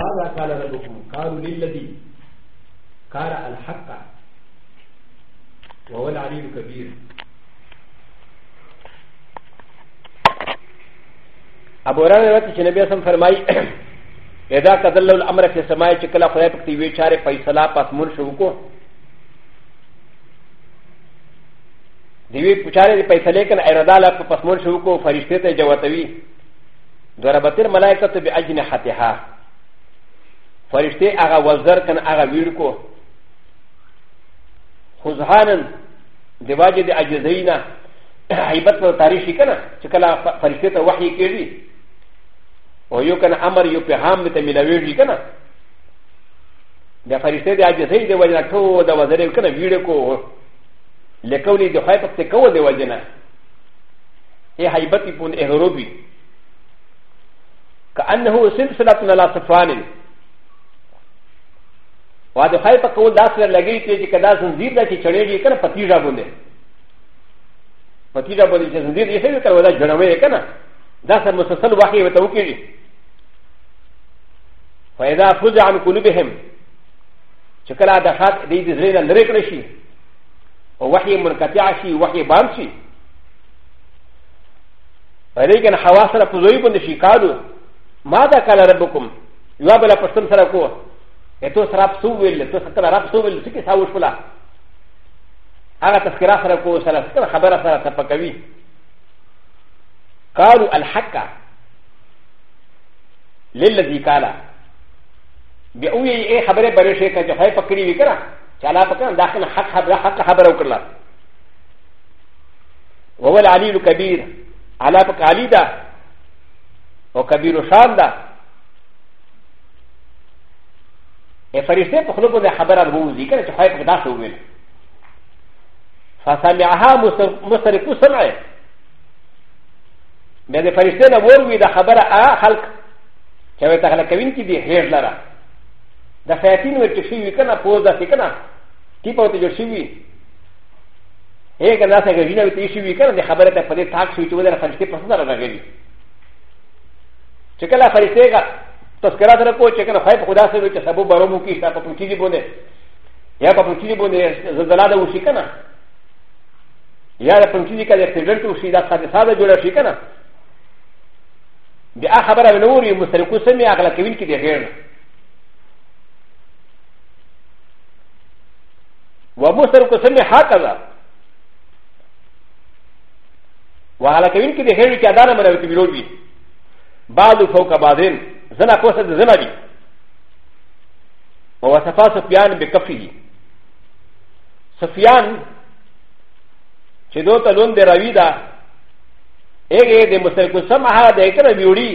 ماذا قال ربكم قالوا للذي قال الحق وهو العلي الكبير ابو هريره روایت چې نبی اسلام فرمایي اذا قدل الامر في السماء چې کله خدای پکې وی چارې فیصله پاسمون شو کو دی وی پچاره دی فیصله کله اراده لا پاسمون شو کو فرشته ته جواتوي ضربت الملائکه باجنحتها فرشتي اغا وزر كان اغا ويركو خزهانا دواجه دي اجزينا حيبت پر تاريخ كنا چكلا فرشتي تا وحي كيري ويو كان امر يو پیغام دي تملاويري كنا دا فرشتي دي اجزي دي وجنا تو دا وزر كنا ويركو لكوني دي خيطة تكو دي وجنا هي حيبتي بون اهروبي كأنه سلسلة على صفانين و د خای په کول داس ور لګی چې کدا زنجیر دا چې چړېږي کنه پتیجا باندې پتیجا باندې چې زنجیر یې هیڅ کول دا جنوي کنه دا سم مسلسل وحی وته وکړي فاذا فزع عن قلوبهم چې کله د خات دې د زړه لری کړی شي او وحی منقطع شي وحی باندې شي فلیکن حواس را پزوی باندې شي کارو ماذا قال ربكم یواب لا پښتن سره کوه ا ت و س ر ا ب س و ل ا ت و س ك ر ا ب س و ل س ك ي س ا و ش ف ل ا هذا تذكرا سرقو سرقو خبر سرقو تفكوي قالوا الحق للذي قال بأوي اي خبر برشيك جفاي فكري بكرا شالا فكرا داخل حق خبر حق خبر وكرلا وهو العلي الكبير على فك علي دا وكبير شان دا فرشته په خلکو د خبره وروزي کنه چې خای په داسې وویل فسمعها مسترقو سمعه بیا د فرشته نه وروي د خبره آ خلق چې وایي ته خلک کوین کې دی هیر لره د شیاطین ورته شي وي کنه پوز داسې کنه کی په ته جوړ شي وي هغه داسې غوښنه وي شي وي کنه د خبره ته په دې تاک شي چې ولر فرشته په سره راغلي چې کله فرشته تذکرہ در کو چکن خیب خدا سے بھی سبو برو کی شتا پپو چیزی بونے یا پپو چیزی بونے زلزلہ دا اسی کنا یا پپو چیزی کا ایکسیڈنٹ اسی دا حادثہ دا جوڑا شی کنا بیا خبر ہے نور یہ مسترکو سمی اگلا کوین کی دے غیر و مسترکو سمی حاکذا وعلى كوين كده هيري كادانا مرة بكبيرو بي بعض فوق بعضين زنا کوسه د زنا وي ووصفا سفیان بکفه سفیان چې دو ته لون دی راوي ده هغې د مستقل سمه د کنه ویوړي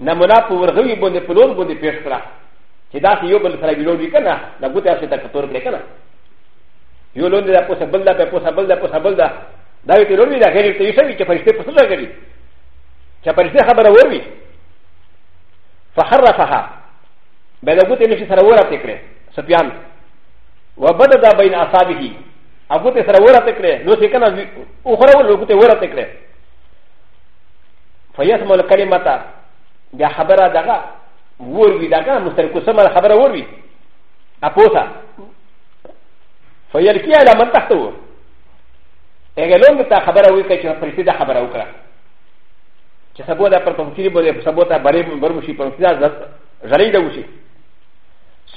نمونه په ورغوي باندې په لون باندې پیش کړه چې داسې یو بل سره ویلوړ وي که نه د ګوتې هسې ته کتور کړې که نه یو لون دی دا پوسه بل ده بیا پوسه بل ده پوسه بل ده دا وي ته لوړ وي دا غیر ته یو شوي چې فرشتې پسه لګړي چې فرشتې خبره وروي فحرفها بين ابوت انشي سرورة تكره سفيان وبدد بين اصابه ابوت سرورة تكره لو سيكنا اخرى ولو كنت ورة تكره فيسمع الكلمة بيا خبرة دغا وروي دغا مستركو سمع الخبرة وروي اپوسا فيلقي على من تحته اگر لونگ تا خبره وکړه چې پرېږدي خبره وکړه چې سبو دا پر پنکتری بوده سبو تا بری برمشی پنکتری دا زلی دوشی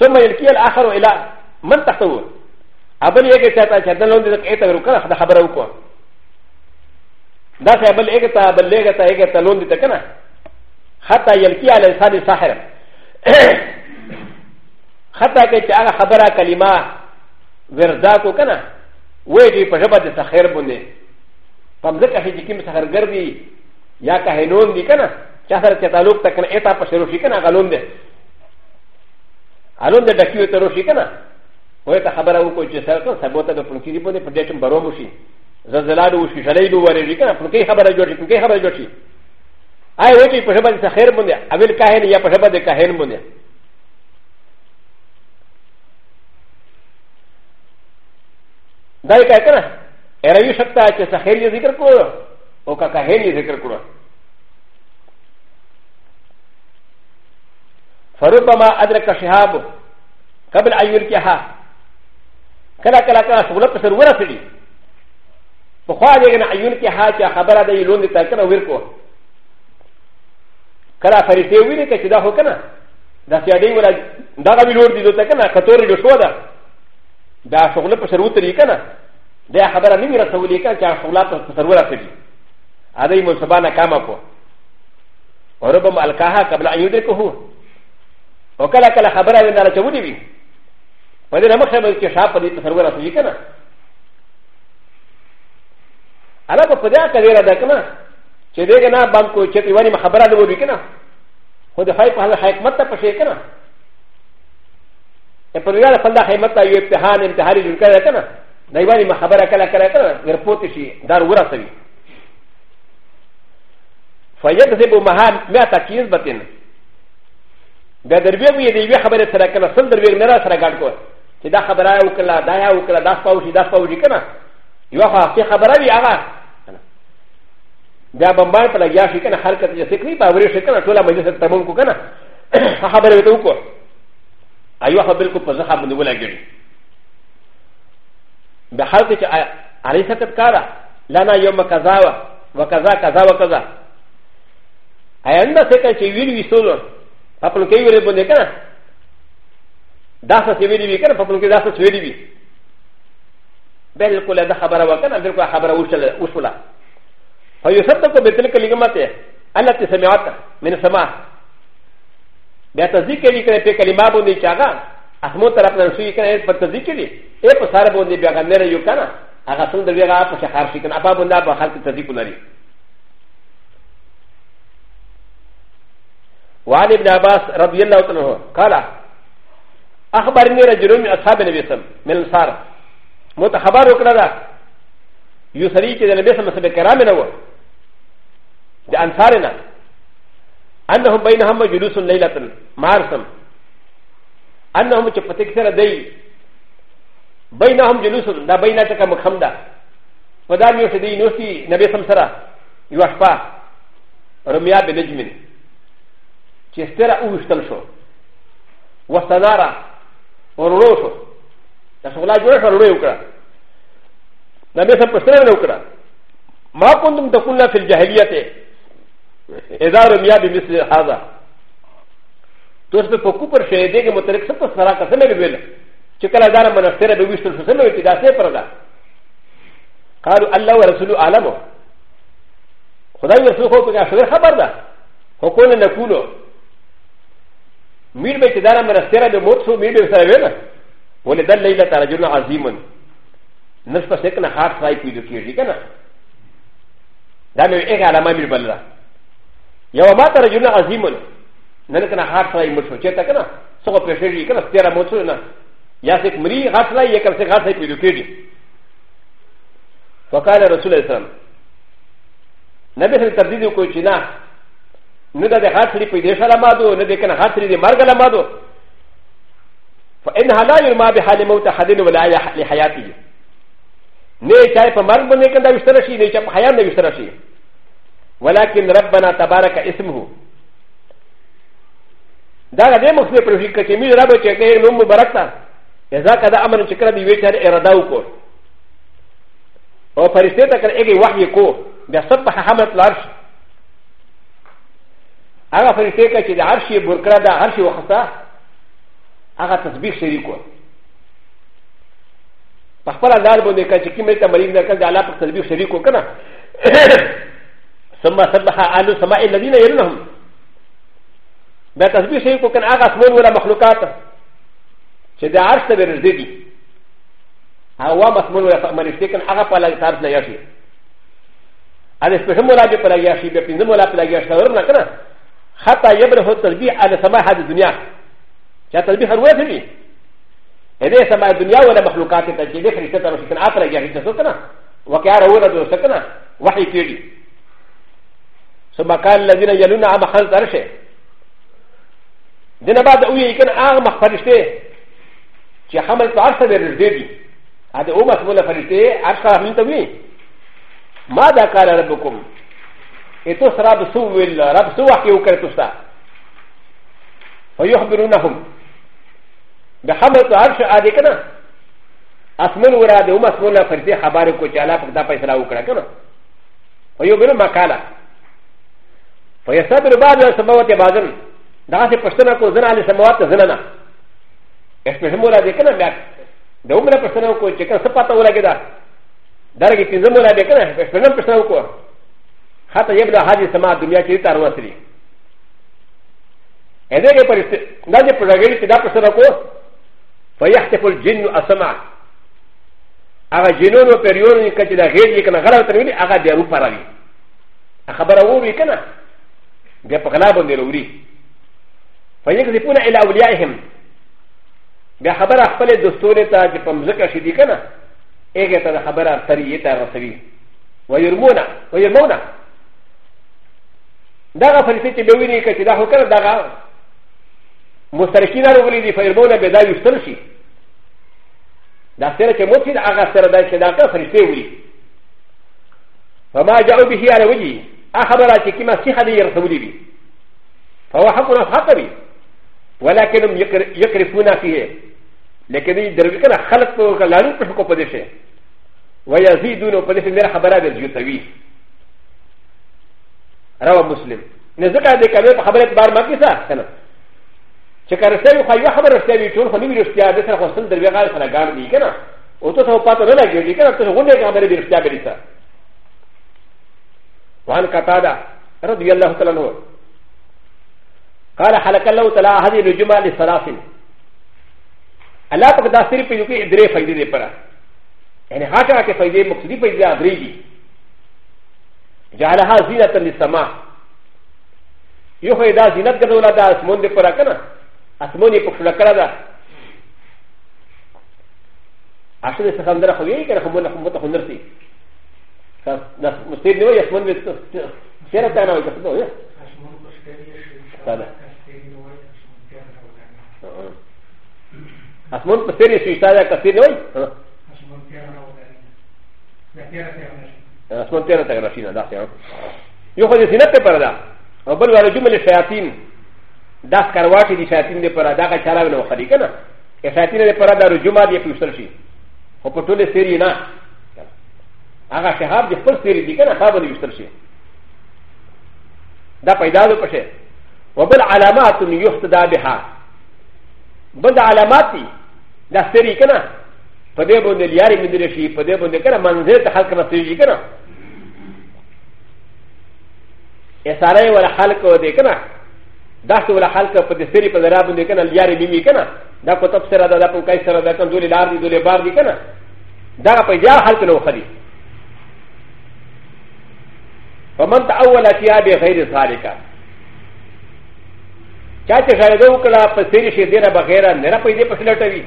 ثم یلکی الاخر و الى من تختو ابل یکی چاہتا چاہتا لون دیدک ایتا ورو کنا خدا خبرو کوا دا سا ابل ایکتا ابل لیگتا ایکتا لون دیدک کنا حتی یلکی علی انسان ساحر حتی که چه آغا خبره کلمه ورداتو کنا ویجی پا جبا دی ساخر بنده پا مزکا شی جکیم ساخرگر دی やかへのんでかな、ちゃさらちゃたろくたかんえたぱしろしかながろんで。あろんでだきゅうとろしかな。おやたはばらうこちさらと、サボタのプロキリボでプレゼンバロムシ。ザザラドウシシャレイドウェリカナ、プロキハバラジョシ、プロキハバラジョシ。アイウェイパシャバディサヘルモネ、アベルカヘンやパシャバディカヘルモネ。ダイカエカナ、エラユシャタチェサヘリアディカコー。او کا کہنی ذکر کرو فربما ادرک شهاب قبل ان يلقيها کلا کلا کلا سہولت سر ورسلی پخوا دے گنا ایون کی ہا چا خبر دے لون دیتا کنا ور کو کلا فرشتے وی نے کچدا ہو کنا دا سی اڑی ورا دا وی لور دی دوتا کنا کتور جو شو دا دا سہولت سر وتری کنا دا خبر نہیں رسولی کنا چا سہولت سر ورسلی هذا المصباح نكامكو وربما الكاها قبل ان يدركه وكلا كلا خبره ان انا تقولي بي ولكن انا مخبر كشاف لي تصور اصلي كنا انا بقدر كثير هذا كنا شديك انا بامكو شتي واني مخبره لو كنا هو ده خايف هذا خايف متى بشي كنا فلذا فلا خايف متى يبتحان امتحان يجوز كذا كنا نيواني مخبره كلا كلا كنا غير فوتشي دار ورثه فيكذب مهان مئة كيزبة ب د ر و ي و ي د ي و خبره سره کنه سل د ر و ي نه را سره ګډ کو چې دا خبره یو کله دا یا یو کله دا پاو شي دا پاو شي کنه یو خو اصلي خبره وی هغه بیا بمبار په لګیا شي کنه حرکت یې سکري په اوري شي کنه ټول مجلس ته تمام کو کنه خبره وته وکړه ایو خو بالکل په ځخه باندې ولګړي به حالت چې علي سکت کارا لنا يوم كذا وكذا كذا وكذا アンダセカチウィルウィソロパプロケウィルボネカダサセウィルウィカパプロケダサセウィルウィベルコレダハバラワカナベルコハバラウシュラファユセットコベテルケリガマテアラティセミアタメネサマベタジケリケペケリマボネチャガアスモタラプランスウィケレパタジケリエパサラボネビアガネレユカナアガソンデビアガパシャハシキンアパボナバハキタジクナリ وعن ابن عباس رضي الله عنه قال اخبرني رجل من اصحاب النبي صلى الله عليه وسلم من الانصار متخبر وكذا يسري كذا النبي صلى الله عليه وسلم كرامنا هو لانصارنا انهم بينهم جلوس ليله مارسم انهم تفتكر دي بينهم جلوس لا بينتك مخمدا ودار يوسف دي نوسي نبي صلى الله عليه وسلم يوحفا رميا بنجمين チェステラウストルショウォサダラオロショウダソラジュラシャルウクラナベサプセルウクラマコンドムトクナフィルジャヘリアテエザーミヤビミスハザトスペポクプシェデゲモテレクセプサラカセメルウィルチェカラダラマナステレビウストルシェルウィダセプラダ قالوا الله ورسوله عالمه خدای رسول خو په خبر ده حکومت نه کولو ミルベチダラメラステラでモツウミルベサウェルウォレダレイラタラジュナアズイムンナスパセクナハーツライクウィドキリガナダメエガラマミルバラヤワマタラジュナアズイムンナナカナハーツライムソチェタカナソコペシェリガナステラモツウナヤセクミリハーツライヤカセガセクウィドキリファカララスウレスランナベセルタディドコチナ ن د ه ا ت ل ي ب د ي ش ا ل م ا د و ن د ك ن ه ا ت ل ي د م ر ج ل م ا د و ف إ ن ه ا لا يرمى بحال موت ح د ي ن ولا لحياته ن ي ش ا ي ف م ر ج ب ن ي ك ن د ا يشترشي ن ي ش ا ف حياه ن ي يشترشي ولكن ربنا تبارك اسمه دا د م خ ل ف ر ج ي ك ك م ي ر ب ك ي ك ي نوم مباركتا اذا كذا امر شكرا بيوتر ارداوكو او فرشتك اجي وحيكو بسبح حمد العرش هغه فرشته چې د عرش برکړه ده عرش وخته هغه تسبیح شریک و په خپل انداز باندې کچې کې مې تمرین نه کړ د الله په تسبیح شریک وکنه ثم سبح آل السماء الذين يرونهم دا تسبیح شریک وکنه هغه اسمان ولا مخلوقات چې د عرش ته ورنږدې دي هغه مسمون ولا فرشته کنه هغه په لږ طرف نه یاشي ا دې په هم ولا په لږ یاشي په پنځم ولا په لږ یاشي ورنه کنه حتى يبلغ التربيع على سماع هذه الدنيا جاء تربيع هو يتربي هذا سماع الدنيا ولا مخلوقات تجيب فرشتة وشكنا عطرة جاهزة سكنا وكيار ورد وسكنا وحي كيري ثم قال الذين يلون عما خلط عرشه دنا بعد أوي يكن آغ مخفرشته چې حمل په عرشه باندې رځې دي دا او مسؤله فرشته عرشه هم ته وي ما دا قال ربكم ا ت و س ر ا ب س و ل رب س و ح ي و ك ر ت و س ت ا فيخبرونهم بحمد عرش عادكنا اسمن وراد هم اسمنا فرزي حبارك وجالا فقدا فيسرا وكركنا فيخبرون ما قال فيصبر بعض السماوات بعضا دعاسي قشتنا كو زنا على السماوات زننا اسمهم وراد كنا بيك دومنا قشتنا كو جكنا سباتا ولا كده درجة تنزم ولا بيكنا اسمنا قشتنا كو حتى يبدا هذه السماء الدنيا كي تروسري اذا كان هذا الرجل كذا بسرقه فيحتف الجن السماء اغا جنون وبريون كذا غير يكن غلط ترمي اغا ديرو فراري خبره وي كنا بيقلاب ديروري فيكذبون الى اوليائهم بخبره خپل دستور ته چې په مزکه شي دي کنه هغه ته خبره ترې ته رسوي ويرمونه ويرمونه ダガファリティベウィリケチダホカダガモスタキナウリディファイボナベダユストルシダセレケモチダアガセラダシダカファリティウリファマジャオビヒアレウィアハバラチキマシハディヤサウリビファワハコナハタビウォラケノムヨクリフナフィエレケディデルビカナハラトウガランプシコポデシェウォヤジドゥノポデシェメラハバラディユタウィ روى مسلم نزكى ذلك ب خبر بار ما كيسا كنا شكر سيو خيو خبر سيو شون خني برشتيا دسر خصن در بيغال خنا غار دي كنا وتو سو پاتو نه لګي كنا ته غونډه خبر برشتيا بريسا وان قتاده رضي الله تعالى عنه قال حلق الله تعالى هذه الجمعه للسلاسل الله پاک دا سری په یو کې درې فائدې دي پره یعنی هغه کې فائدې مقصدی فائدې درې دي جعلها زينة للسماء يخي دا زينت كدولا دا اسمون دي پورا كنا اسمون يپك شلا کرا دا عشان استخدر خوية كنا خمون خمون تخندر سي مستير نوي اسمون بي سيرا تانا وي تخدو يا اسمون پستير يشي تانا كثير نوي اسمون تيانا وي تيانا تيانا スマンテラタグラシナダセヨ。よほどシナペパラダ。アブルワルジュメルシャティン。ダスカワキディシャティンデパラダカチャラのハリカナ。エシャティンデパラダルジュマディアプシャシ。オポトレセリナ。アガシャハブディフォルセリディカナハブディフォルシ。ダパイダードパシェ。オブルアラマートニヨスダビハ。ブルアラマティ。ダセリカナ。パデボンデリアリミディレシー、パデボンデカラマンゼットハカナセリカナ。سره ولا خلق و دې کنه دا څه ولا خلق په دې سری په درا باندې کنه لیارې میمی کنه دا کو تب سره دا په کای سره دا کنه دولې لار دي دولې بار دي کنه دا په جا خلق نو خدي فمن تاول اتیا به غیر ذالک چا چې غیر دو کړه په سری شي دینه بغیر نه را پیدې په لټوي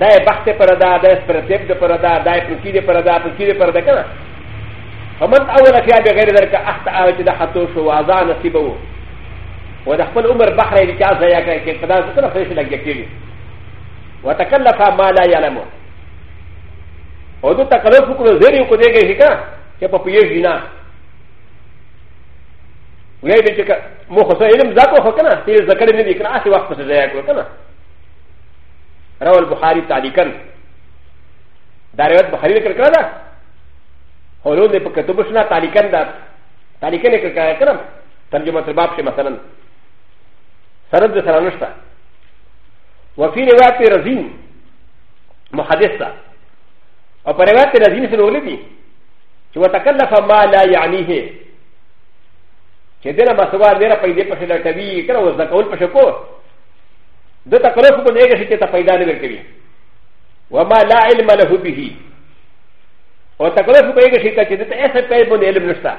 دا بخت پر دا دا پر تپ د پر دا دا پر کی د پر دا پر کی د پر دا کنه فمن اول فيها بغير ذلك احتى اوجه ده حتو شو وضع نصيبه ودخل عمر بحر اللي كان زي كده كده كده فيش لك يكيلي وتكلف ما لا يعلمه ودو تكلف كل زير يكون يجي هيك كيف بيجينا ويجي بيجيك مو خصوصا علم ذاته هو كنا في ذكر النبي كنا اخر وقت بس زي كده روى البخاري تعليقا دا روایت بخاری ذکر کړه و ل و ن د پ ک ت ب ش ن ا تاریکن دا تاریکن ک ک ا کرم ترجمه ترباب ش مثلا سرد سره نشتا وفي روایت رزین محدث تا او پر روایت رزین سره ولدي چې وتکلف ما لا یعنیه چې دنه مسوا لري په دې پښه لټوي کړه وز کول پښه کو د تکلف په دې کې چې ته پیدا نه ورکوي وما لا علم له به و تقلف بيك شيكا جدت اسا بيبون علم نشتا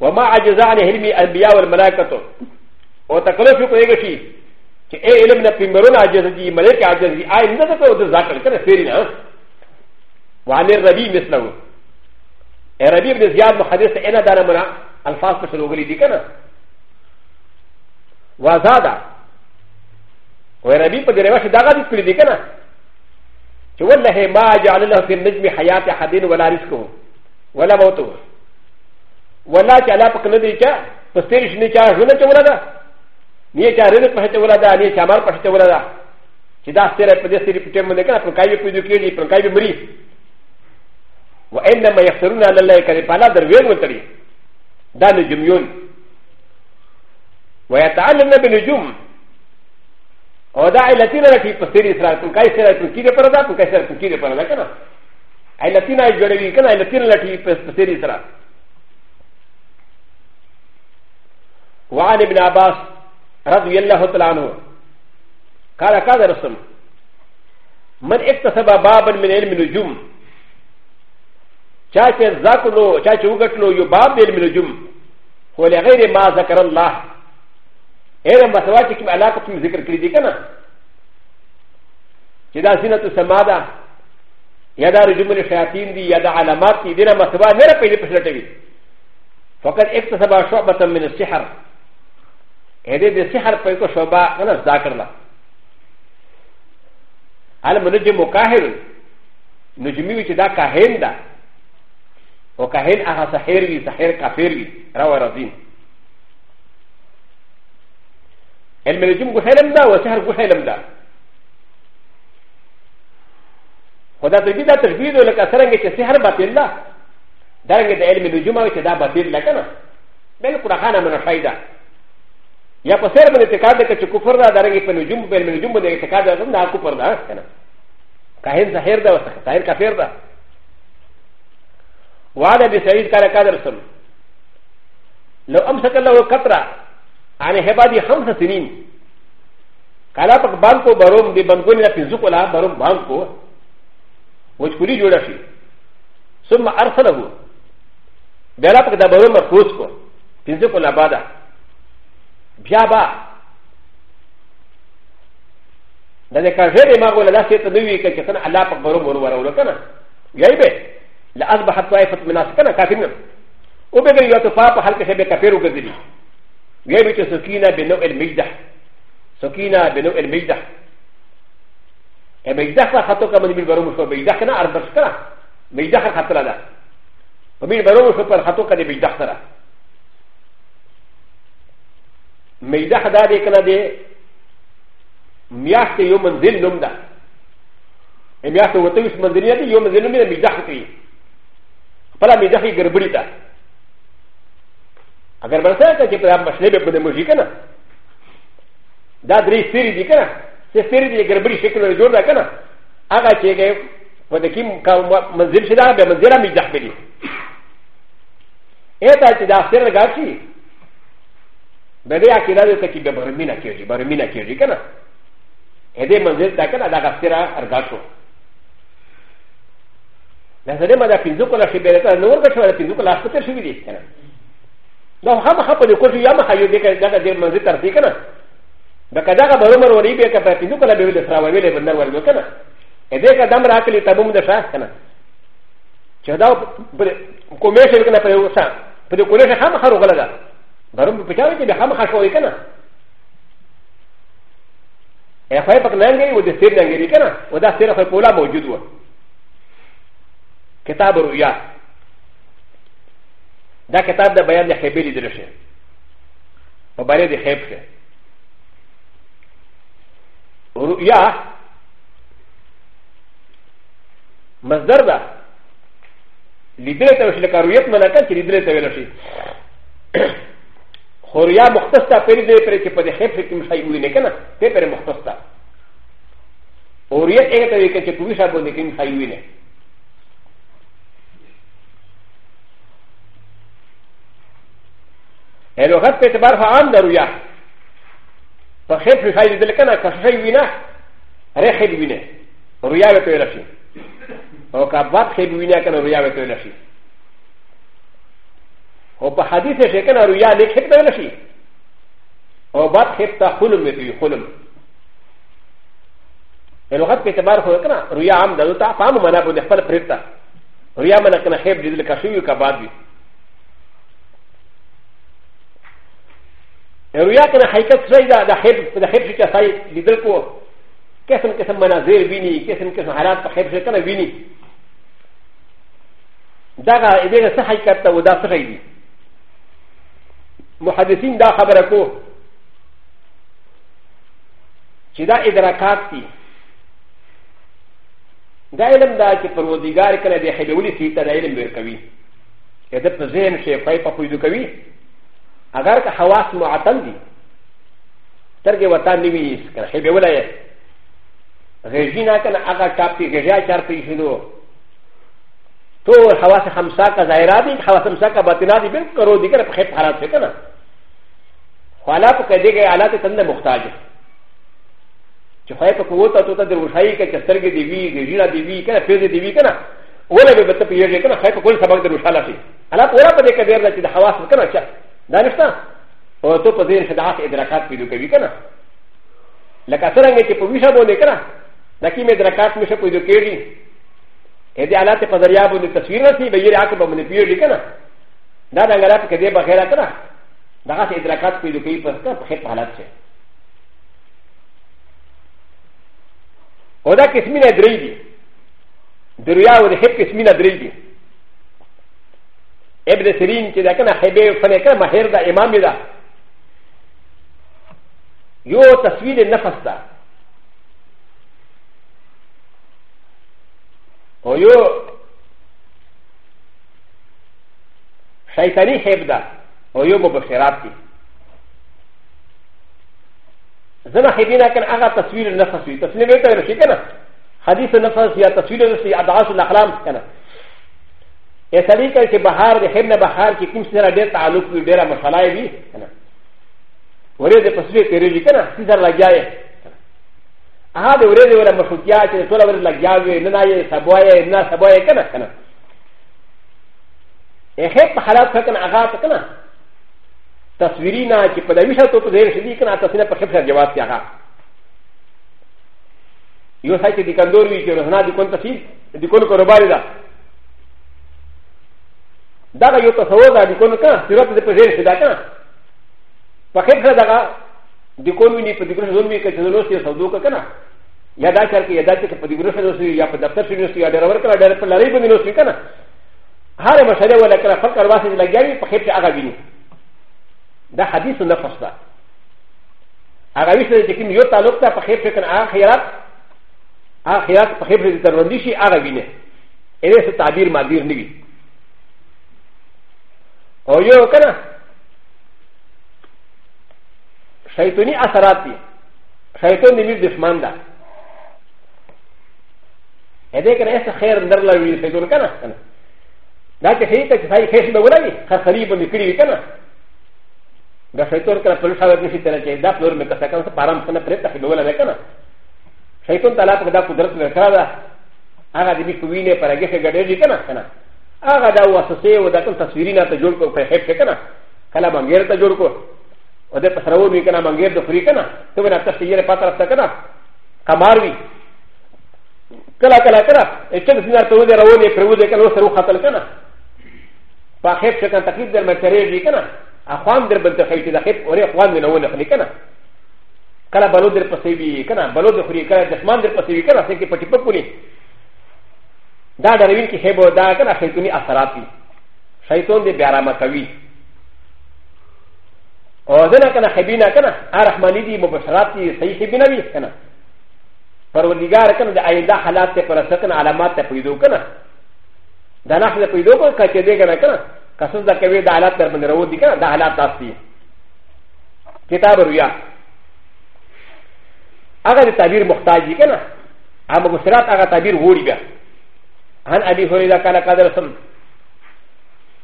وما عجز عن علم الانبياء والملائكه و تقلف بيك شي كي اي علم نبيمرون عجز دي ملائكه عجز دي اي نذكر ود ذاكر كده فيرنا وعن الربي مثله الربي بن زياد محدث انا دار منا الفاظ تشلوغلي دي كده وزاد و ربي په دې رواشه دغه دې کړی دي کنه والله ما جعل له في النجم حياه حدين ولا رزقه ولا موته ولا جعل فقندي جاء فستيرش نجا جنة ولدا نيجا رزق فهت ولدا نيجا مال فهت ولدا كذا سيرة بدي سيرة بتم من كنا فنكاي بيدو كيني فنكاي بمري وإنما يخسرون على الله كذي فلا درويل متري دان الجميون ويتعلمنا بالنجوم و دا علتين رتي پسيري سرا كن كاي سرا كن كيري پردا كن كاي سرا كن كيري پردا كنا علتين اي جوڑوي كنا علتين رتي پسيري سرا وعن ابن عباس رضي الله تعالى عنه قال قال رسم من اكتسب بابا من علم النجوم چاچه ذاکلو چاچه وګټلو یو باب علم النجوم هو لغیر ما ذکر الله ارم بسواتي كم علاقة من ذكر كريدي كنا كدا سنة السمادة يدا رجوم الشياطين دي يدا علامات دي دينا مسوا نرى بيدي بسلطوي فقد اكتسب شعبة من السحر هذه دي السحر فيكو شعبة كنا ذاكر لا هل منجم مكاهر نجمي وچ دا كاهن دا وكاهن اها سحير وي سحير كافر وي روى رضين المنجم وحلم دا وسهر وحلم دا خدا تربی دا تربی دو لکا سرنگی چه سهر باطل دا دارنگی دا علم نجوم آوی چه دا باطل لکنا بل قرآن من شای دا یا پا سر من اعتقاد دا چه کفر دا دارنگی پا نجوم پا علم نجوم دا اعتقاد دا دا کفر دا کنا کاهن ظاهر دا ظاهر کافر دا وعد بسعید کارکادر سم لو امسک الله کتره アネヘバディハムサティニンカラパクバンコバロンディバンコニラピズコラバロンバンコウチクリジュラシーソマアサラブベラパクダバロンマクロスコピズコラバダビアバダネカジェリマゴラセットニウィケケケケンアラパクバロンボロワロケナヤイベラアスバハトワイファトミナスケナカフィナウベベヨトファパハルケヘベカペルグディ جابت سكينه بنوع المجده سكينه بنوع المجده المجده خطوك من بالبروم شو مجده كنا اربع سكرا مجده خطلا لا ومن بروم شو پر خطوك دي مجده سرا مجده دا دي كنا دي مياشت يوم منزل نوم دا مياشت وطيوس منزلية يوم منزل نوم دا مجده خطوي فلا مجده خي گربري تا اگر برسا ہے کہ آپ مشلے پہ بدے مجھے کنا دا دری سیری دی کنا سے سیری دی اگر بری شکل جوڑ دا کنا آگا چے گئے پتہ کی منزل شدہ بے منزلہ میں جاہ پلی اے تا چے دا سیر لگا چی بدے عقیدہ دے تکی بے برمینہ کیو جی برمینہ کیو جی کنا اے دے منزل دا کنا دا غفترہ ارگا شو لہذا دے مدہ پینزو کلا شبیرتا نور کشو دا پینزو کلا شبیرتا شوی دیش کنا دا هم خپل کوټي یم خایو دې کې دا د منځ تر دې کنه دا کدا غ برمر وری به کته پینو کله به د سرا ویلې بندر ورلو کنه ا دې کدم راکلی تبوم د شاه کنه چې دا کومې شل کنه په یو شاه په دې کولې هم خرو غلا دا برم په چاوي کې هم خښو کنه ا خای پک نه غي و دې سیر نه غي کنه و دا سیر په کولا موجود و کتاب رؤیا だけただバヤンでヘビリデルシェ。パパレディヘプシェ。やマズダダリデレタウシレカウエットマナカチリデレタウェルシェ。ホリアモクスタペリデプレキパデヘプシェムシャイウィネケナペペレモクスタ。オリエエテレケチェプウィシャボネキムシャイウィネ。ا ل و غ ت ب ت ب ا ر ه ا م د ر و ي ا فخير في خير دلكنا كشيء وينا رخير وينا رؤيا بتولشي او كابات خير وينا كان رؤيا بتولشي او بحديث شكنا رؤيا لك خير بتولشي او بات خير تخلم بتوي خلم ا ل و غ ت ب ت ب ا ر ه كنا رؤيا عام دلتا فام منا بده خبر بريتا رؤيا منا كنا خير دلكشيء كابات بيه رؤيا كان حقيقة سيدا دا حب دا حب شكا ساي لدلكو كسم كسم مناظر بيني كسم كسم حالات حب شكا بيني دا غا إذا سحيكة تا ودا سغيدي محدثين دا خبركو چې دا ادراکات دي دا علم دا چې پروردګار کله د حلولي سي ته دا علم ورکوي که د په ذهن شي پای په پویدو کوي اگر که حواس معطل دی ترگه وطن نویس کنه خیبه ولایه غیجی نکنه اگر چاپی غیجا چار پیشدو تو حواس خمسا کا ظاہرہ دی حواس خمسا کا باطنا دی بالکل کرو دیگر خیب حالات سے کنا خوالا پا کدے گئے آلات تند مختاج ہے چخوای په قوت او ته د روشای کې چسترګې دی وی ګیرا دی وی کنه پیز دی وی کنه اوله به بت پیږي کنه خای په کول سبق د روشاله شي الا پورا په دې کې ډیر د حواس کنه چا だねしたおとパディーシャダーエデラカッピドケビカナ。ラカサランゲチポウィシャボネカナ。ラキメデラカッミシャポウィドケリ。エディアラテパザリアブのタスフィラシーベイヤーカバムネピューリカナ。ダダンガラピケデバヘラカナ。ダハセエデラカッピドケイパスカヘパラチェ。و ذا كسمين ادريدي دريا و ذا هب كسمين ادريدي ابن سرين كذا كان حبيب فنكا مهير دا امام دا يو تسويل النفس دا و يو شيطاني حب دا و يو مبشرات دي زنا حبينا كان اغا تسويل النفس تسويل النفس كنا حديث النفس يا تسويل النفس يا ادعاس الاحلام كنا ا س ر ي ك ا ك بحر د خير نه بحر ك كم سنه ډير تعلق وي ډيره مخلاي وي کنه ورې د پسوي تیرېږي کنه سيزر لګياي هغه د ورې د ور مخوتیا چې ټول ور لګياوي نه نه یې سبوي نه سبوي کنه کنه ا خير په حالات کنه هغه کنه تصویری نه چې په دوي شاتو په ډېر شدي کنه تاسو نه په خپل جواب کې هغه یو ځای کې د کندور وی چې نه د کون تفصیل د کون کاروبار ده だがよとそうだ、リコンか、ピロットでプレゼントだか。パケットだが、リコンにプリグルゾンビケツロシア、サドカカナ。やだかやだかプリグルシア、やプダプシュニスやデラワカラ、デラプラリブニロシカナ。ハレマシャレワラカラファカワシラギャリ、パケットアガビニ。だハディスのファスタ。アガビスでキミヨタロタパケットカアヒラアヒラパケットでタロンディシアガビニ。エレスタビルマディルニビ。او یو کنه شیطانی اثرات دي شیطان دې دشمن ده ا دې کنه اس خیر اندر لا وی شیطان کنه کنه دا چې هي ته ځای خیر به ولري خسرې به نکړي کنه دا شیطان کنه په لوښاو کې شیطان چې دا پلور مې کسا کنه پارام کنه پرې ته به ولري کنه شیطان تعالی په دا قدرت ورکړه دا هغه دې کوینه پرګه ګډېږي کنه کنه هغه دا وسوسه او دا ټول تصویرونه ته جوړ کړو په هیڅ کې کنه کله منګیر ته جوړ کړو او د پسرو می کنه منګیر د فری کنه ته ورته تاسو یې پاتره تا کنه کمار وی کله کله کله چې څنګه ته ودی راو دی پرو دی کله سره خپل کنه په هیڅ کې کنه تکلیف در مچرې دی کنه اخوان در بل ته خېټه د خېټ اورې اخوان نه ونه خلی کنه کله بلود در پسې وی کنه بلود خوري کله دښمن در پسې وی کنه څنګه پټې پپونی だだらんきへぼだからシェイトにあさらぴ。シェイトンでビアラマカウィ。おでなかなヘビナカナ、アラマニディモブシャラティ、セイヘビナビスカナ。パロディガーカナ、アイダハラテパラセカナ、アラマテプリドカナ。ダナフレプリドカカチディガナカナ、カソザケビダアラテプリドディカナ、ダハラタスティ。キタブリア。アガディタビルモタジカナ、アマブシャラテアガタビルウォリビア。عن ابي هريره قال قال رسم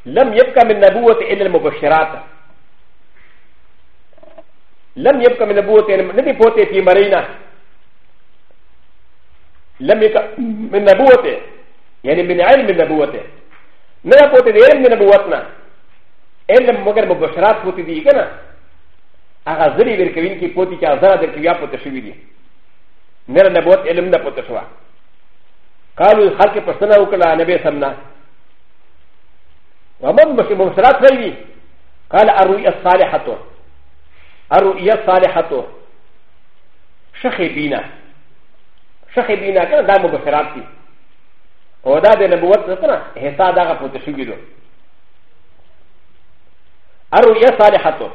لم يبقى من نبوه الا المبشرات لم يبقى من نبوه نبي بوتي في مرينا لم يبقى من نبوته يعني من علم النبوته نبى بوتي علم من نبوتنا علم مگر مبشرات بوتي دي كنا اغازري بركبين كي بوتي كازا دركبيا بوتي شوي دي نرى نبوت علم نبوتي شوي قالوا الخلق پښتنه وکړه نبی سمنا ومن بشي مبصرات ویلي قال الرؤيا الصالحة الرؤيا الصالحة شخي بينا شخي بينا كان دا مبصرات دي او دا د نبوت نه حسا دغه پوت شوی دو الرؤيا الصالحة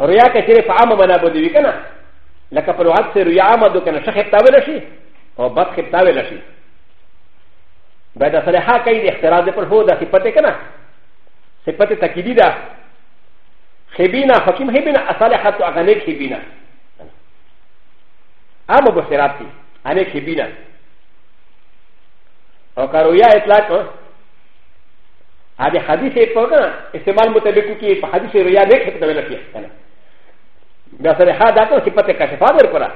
رؤيا کچره په عامه بنا بده وی کنه لك فلوات سيرو يعمدو كان شخب تاوي لشي او بد خب تاوي لشي بعد صلاحا كاي اختراع دي پر هو دا صفت كنا صفت تكيدي دا خبينا حكيم هبنا اصالحا تو اغنيك هبنا اما بصيراتي انيك هبنا او كارويا اطلاق هذه حديث ايه پر كنا استعمال متبقو كي حديث رويا نيك هبنا لشي كنا ب س ر ح ا د ا ت ن ك ب ت ك ش ف ا د ر ك ر ا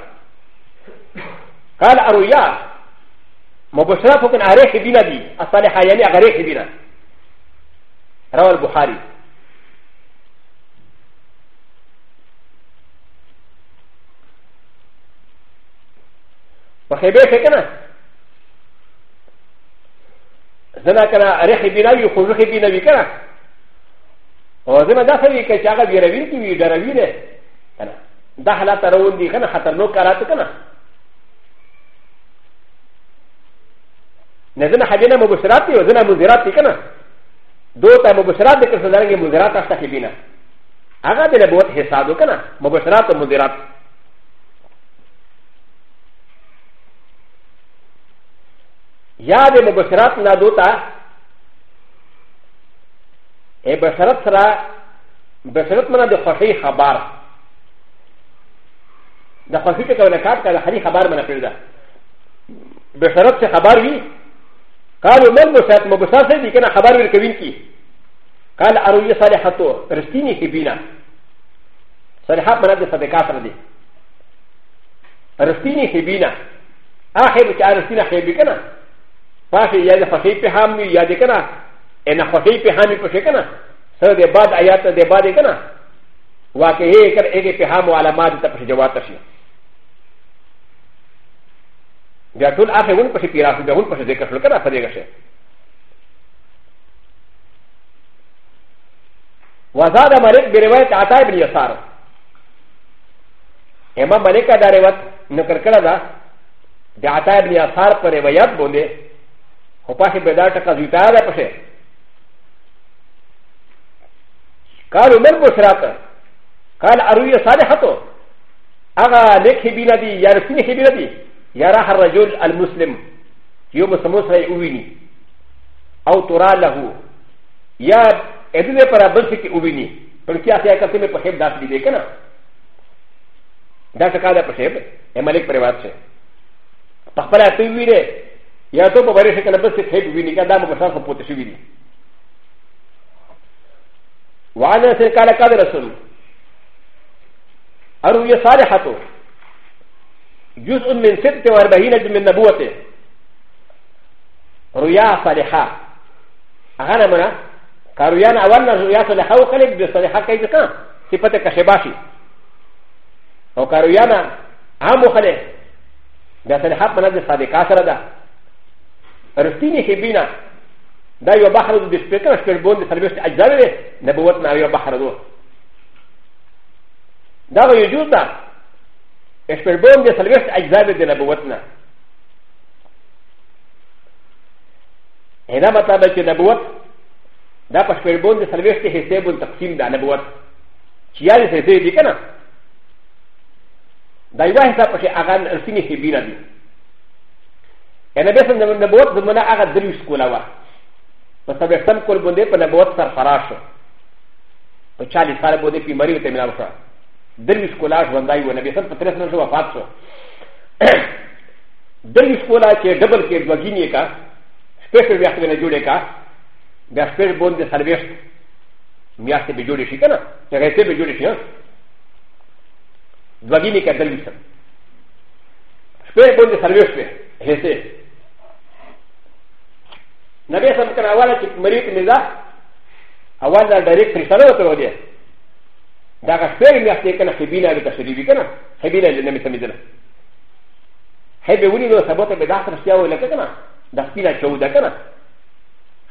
قال أ ر و ي ا مبشرى فكن عليك بنا بي أ ص ل ح ا يعني عليك بنا روى البخاري وخيبه كنا زنا كنا عليك بنا بي خذوك بنا بي كنا وزنا داخل كشاغب يرابيل كي يدرابيل だはらたろんでかな、はたのからとかな。なぜなはげなもぶしらってよ、ぜなむずらってかな。どうたもぶしらってかさだげむずらたしたきびな。あがでれぼうへさどかな、もぶしらとむずらって。やでもぶしらってなどた。え、ぶしらったら、ぶしらったらでほしいはばら。د خوښي ته کوله کار کړه هرې خبر منه کړی ده بشرط چې خبر وي قالو من مسات مبساسه دي کنه خبر ورکوین کی قال اروی صالحتو رستینی کی بینا صالحات منه د صدقات را دي رستینی کی بینا آخر چې رستینه خې بی کنه پاسه یا د خوښي په هم یا د کنه ان خوښي په هم په شي کنه سره د بعد آیات د بعد کنه واقعي کر اګه په هم علامات ته په جواب تشي بیا ټول اخر ون پښې پیرا بیا ون پښې ذکر شول کنه په دې کې شه وزاد ملک بروایت عطا ابن یسار امام ملک دا روایت نقل کړه دا د عطا ابن یسار پر روایت باندې خو پښې به دا ټکا زیتا ده پښې قال عمر بشرات قال اروي صالحته اغا لك هبينا دي يا رسول هبينا دي يرى الرجل المسلم يوم سموس رأي أويني أو ترى له يا إذن پر بلسي كي أويني پر كي آسيا کرتے میں پخیب داس بھی دیکھنا دا سکا دا پخیب اے ملک پریوات سے پخپلا تو ویرے یا تو په وریشه کې لبس خېب ویني کا دا مو بشار خو پوتې شي ویني وعلى سر قال قال رسول ارو يا صالحته جزء من ستة واربعين من نبوته رؤيا صالحة أغانا منا كرؤيا أولنا رؤيا صالحة وقلب بصالحة كيف كان صفة كشباشي أو كرؤيا عام وخلي بصالحة منا دي صادقة سردا رفتيني كبينا دا يو بحر دو بسبكة وشكربون دي سلبيشت أجزاء نبوتنا يو بحر دو دا يجوز ده اشبربون دي سلوشت اجزاب دي نبوتنا هذا مطلب كي نبوت دا اشبربون دي سلوشت حساب تقسيم دا نبوت چيالي سيسي دي كنا دا يوا حساب پشي اغان ارسيني حبينا دي انا بس نبوت زمنا اغا دروش کولا وا پس سلوشتم کول بونده پا نبوت سر فراش شو پا چالی سال بونده پی مريو تمنام شو درویش کولا ژوندای و نبی سم په ترس نه شو وفات شو درویش کولا چې ډبل کې دوګینې کا سپیشل بیا څنګه جوړې کا بیا سپیشل بوند سرویس میاشتې به جوړې شي کنه چې غیته به جوړې شي ها دوګینې کا درویش سم سپیشل بوند سرویس به هسه نبی سم کراواله چې مریض مزا اول دا ډایرکټ رساله وته ودی だが、フェルミアテケナヘビナルタシリビケナヘビナルネミセミデナヘビウニのサボテベダーサシャオレケナダスピナチョウダケナ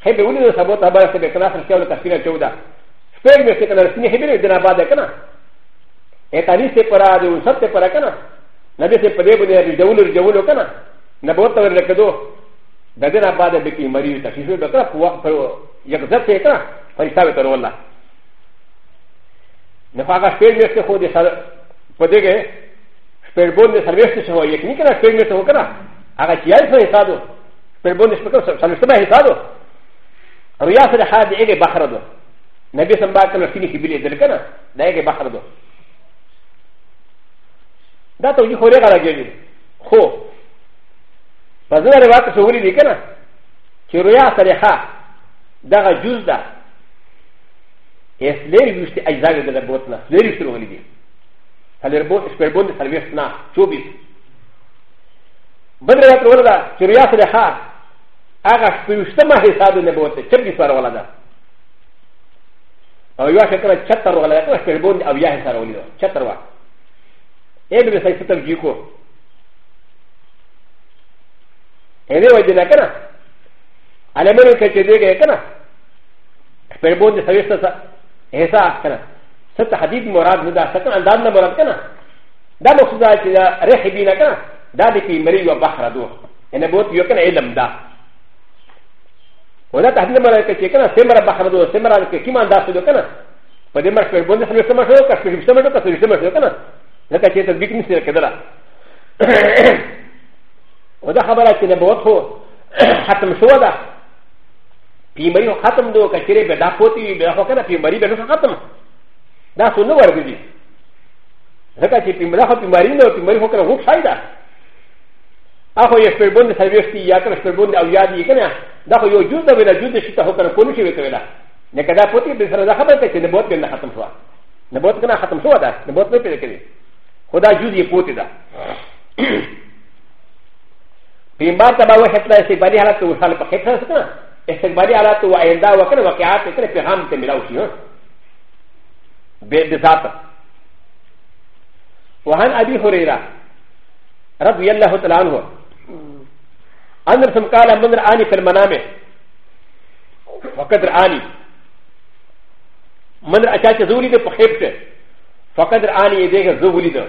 ヘビウニのサボタバラセベケナサシャオレタスピナチョウダフェルミアテケナヘビナルデナバデケナエタリセパラデウンサテパラケナナビセパレブネリジャウルジャウルケナナボタウレケドダデナバデベキマリウタシュウダケナフォーヤクザテケナファイサベトローラなかがスペルメスホーディサルポデゲスペルボンデサルベスホーディニカラスペルメスホーカラアガチアイフェイサドスペルボンデスペルサルスマヘサドアウヤセルハディエゲバハラドナビサンバーカルフィニキビリデルカナダエゲバハラドだというほれがらげるほうパズルはそこに行けな。キュリアサレハダガジューダエスレイウスティアイザーでボトナスレイウスティオリディサレボスペボンデサレスナチョビスバレラトウダチュリアスレハアガスピウスタマヘサドネボテチェビスワラダアヤシャカラチャタワラトスペボンデアヤヘサロリドチャタワエルベサイセタジュコエレワディナカナアレメルケチェディケナスペボンデサレスタ احساس كنا ست حديد مراد ندا سكن اندام مراد كنا دا مقصود دا چدا ريح بينا كنا دا دي في مري و بحر دو ان بوت يو كنا علم دا ودا تحديد مراد كي كنا سمر بحر دو سمر كي كيما انداس دو كنا پدې مرګ په بوند سره سمه شو کښې سمه شو کښې سمه شو کنه لکه چې ته بیک نشي کېدلا ودا خبره چې د بوت هو ختم شو ده ピマリをハトムドカチレベダポティベアホカナピマリベルハトムダソノワグジザカチピマラハピマリノピマリホカナウォクサイダアホヤスペルボンデサビスティヤカスペルボンデアウヤディケナダホヨジュダベラジュデシタホカナコニシベケナネカダポティベサラダハバティネボティナハトムソワネボティナハトムソワダネボティペケリホダジュディポティダピンバータバウヘッラシバリハラトウハルパヘッラスナ استقبالي على تو عيندا وكره وقعات كره پیغام ته ملاو شي بيد ذات وهن ابي هريره رضي الله تعالى عنه ان رسم قال من رآني في المنام وقد رآني من رأى چاچه زولي ده پخيبت فقد رآني يدهه زولي ده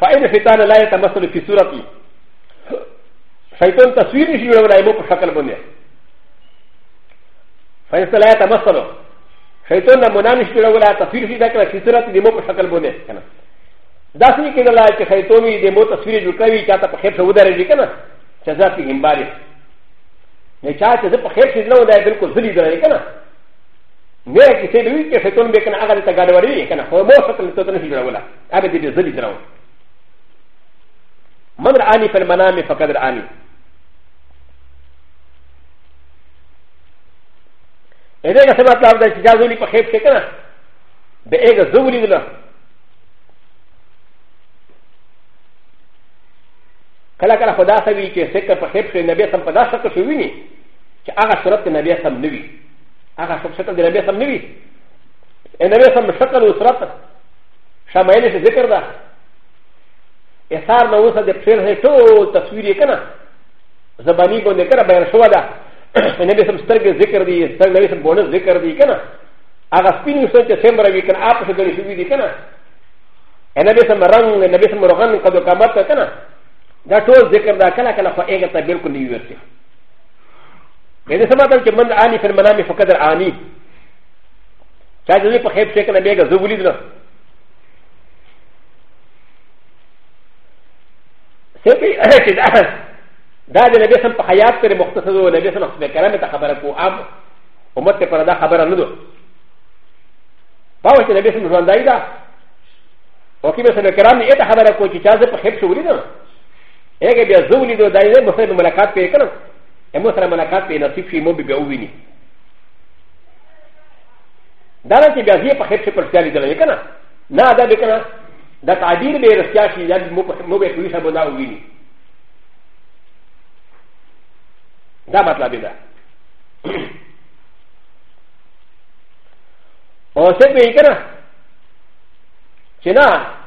فإن الشيطان لا يتمثل في صورتي شيطان تصوير شيء ولا يبقى شكل بني فإنسان لا يتمثل شيطان لا منان شيء ولا تصوير شيء ذاك كثرة يبقى شكل بني كنا داسني كنا لا شيطان يبقى تصوير جوكاوي كاتا بخير شو دار يجي كنا جزاك يمباري نشاط جزاك بخير شيء لا ولا بالكل زلي دار يجي كنا نه کسی دوی که شیطان بیکن آگاه دیتا گارواری کنه خو مو شکل تو تنشی جلو ولا آبی دیده زلی جلو من رآنی فالمنام فقد رآنی ا ل ا ك سمعت ل ا ب د ا ج ا ز و ل ي بخير شكرا ب ا ي ج ا زولي ولا كلا كلا فدا سوي كي سكر بخير شي نبي سم فدا شكر شويني ك ا غ ا سرط نبي سم نبي ا غ ا سرط شكر نبي سم نبي النبي سم شكر وسرط شمالي ذكر ده ا ث ا ر نوصل د بخير هي تو تصويري كنا زباني بندكرا بين شوادا نبي سم سترګې ذکر دي سترګې نبي سم بونس ذکر دي کنه هغه سپین یو څه چې سمره وی کنه آپ څه غړي شوی دي کنه نبي سم رنگ نبي سم روغن کدو قامت کنه دا ټول ذکر دا کله کله خو هغه ته بالکل نیو ورته به دې سماته چې من عانی فی المنام فقدر عانی چا دې په خیب څه کنه بیګه زوبلی دنه سپی چې だでレベルのハヤーテレモクトのレベルのスペカラメタハバラコアム、おもてからだハバラルド。パワーテレベルのランダイダー、おきめせのカラメエタハバラコチチャーズプヘプシュウリド。エゲビアズウリドダイダーのセルマラカペカナ、エモサラマラカペナシフィモビビオウィニ。だらけビアズパヘプシュプシャリドレカナ、なだべかな、だたあびれべるしゃし、だもべくりしゃぼなウィニ。だまたびだ。おせっぺいかな。しな。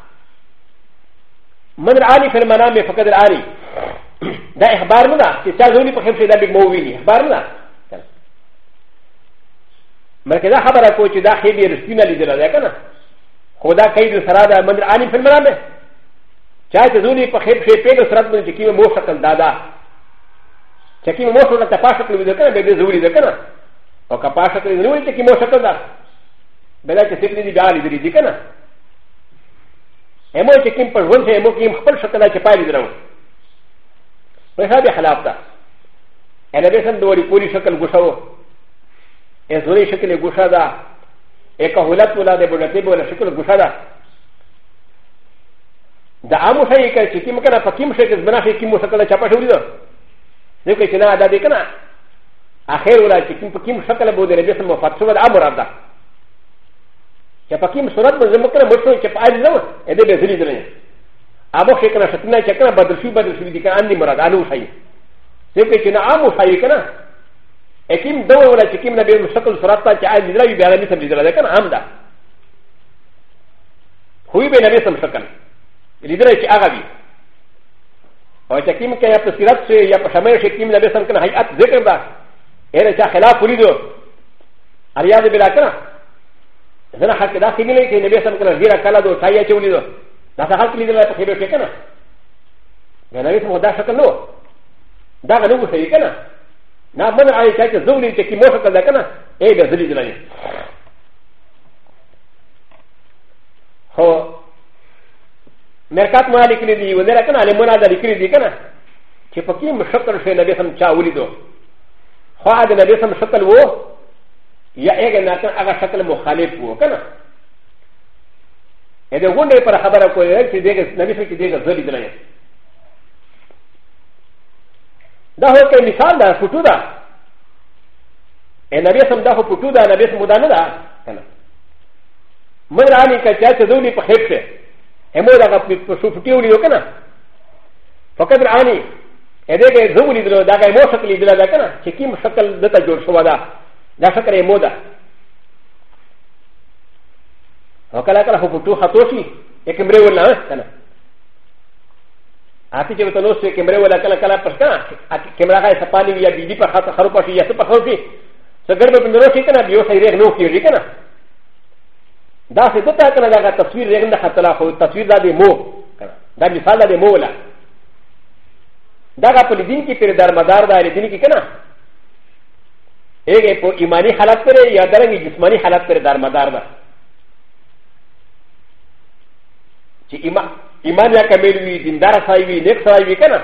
من العالي في المنام فقد العالي ده إخبارنا تتازولي بخير شيء ده بمويني إخبارنا ملکه دا خبره کو چې دا خېبې رښتینه لیدل ده کنه خو دا کید سره دا منر عالم فلم نه چا ته زونی په خېب شي په سره باندې چې کیمه مو شکل دادا チェキモションがパシャクルでかな、ベルズウリでかな。おかパシャクルでウリチェキモションだ。ベラチェキリダーリでかな。エモチェキンパルウォンセエモキンパルシャクラチェパリドラム。ウェハビハラプタ。エレベーションドリポリシャクルゴシャオ。エズウリシャクルゴシャダ。エカウラトラデブラティブラシャクルゴシャダ。ダアムシャイケチキムカラパキムシェイケズブラシキムシャクラチャパシュリド。ن ك ا ش ن ا د ا د ي ك ن ا اخير ولا تكون بكيم شكل بودي ربيس مفاتشو د امر هذا كاكيم صورت مزمكنا مشروع كايزو ادى بزري زري ابو شكنا شكنا شكنا بدرشي بدرشي ديكا عندي مراد عنو شيء لكن كنا عمو شيء كنا اكيم دوا ولا تكيم نبي شكل صورتا كايزو لا يبالي سبزي زري كان عمدا هو يبالي سبزي شكل لذلك اغبي او چې کیم کې یا په سیرت سي یا په شمه شي کیم لبه سن کنه هيئت ذکر دا هر چا خلاف ولیدو اریاض بلا کنه زنه حق دا سیګلې کې نبی سن کنه غیر کلا دو تایا چې ولیدو دا څه حق لیدل په خبره کې کنه غنوي ته مودا شکل نو دا غنو څه یې کنه نا من آی چې زولې چې کی مو شکل دا کنه ای به زلي دلای هو مرکات ما لیکلی دی ونه راکنه علمونه دا لیکلی دی کنه چې پکې مشکل شوی نبی سم چا ولیدو خو دا نبی سم شکل وو یا هغه ناتن هغه شکل مخالف وو کنه ا دې غونډې پر خبره کوي چې دغه نبی سم چې دغه زړی دی دا هو کې مثال دا فوټو دا ا نبی سم دا هو فوټو دا نبی سم دا نه دا کنه مې رانی کچا چې دوی په خېپ شه ا م و د ا غ ا ب شو فتي ولي وكنا فقد راني ا د ي ك زولي دلو د ا غ ا م و شكل دلو د ا كنا شكيم شكل دتا جور شو دا دا شكل ا م و د ا وكلا كلا هو فتو خطوشي يكمري ولا كنا ا ت ي ك بتلوس يكمري ولا كلا كلا بسكنا كمرا غاي سبالي يا بيدي بخاطر خروبشي يا سبخوشي سجرب بنروشي كنا بيوسيريك نوكي كنا だせどたかなだが、たすりれんだはたらほ、たすりだでも、だみさだでもら。だが、ポリディンキペルダーマダーダーディンキキナ。えげぽ、イマニハラペレ、やだらにジスマニハラペルダーマダーダ。チイマニアカメルウィ、ディンダーサイウィ、ネクサイウィキナ。